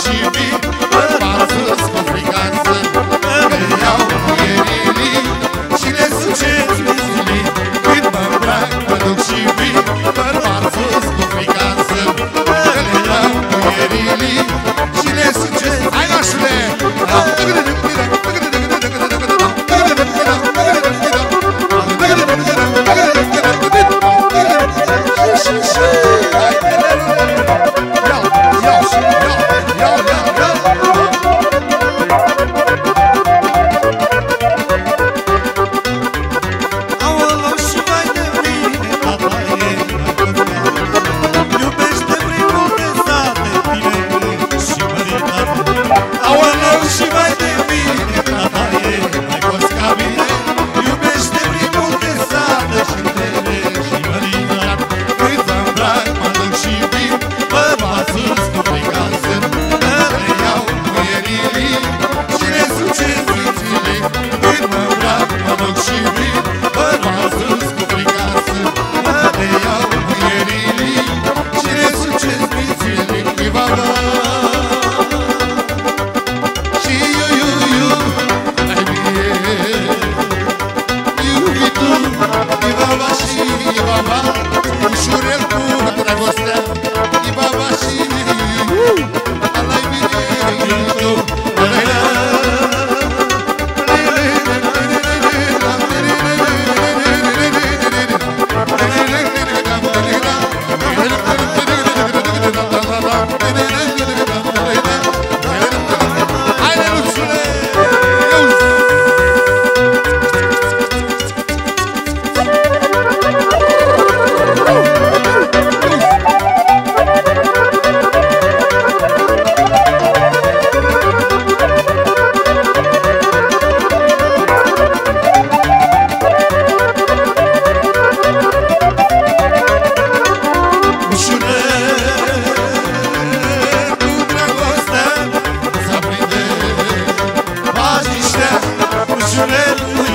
She oh Ușuretul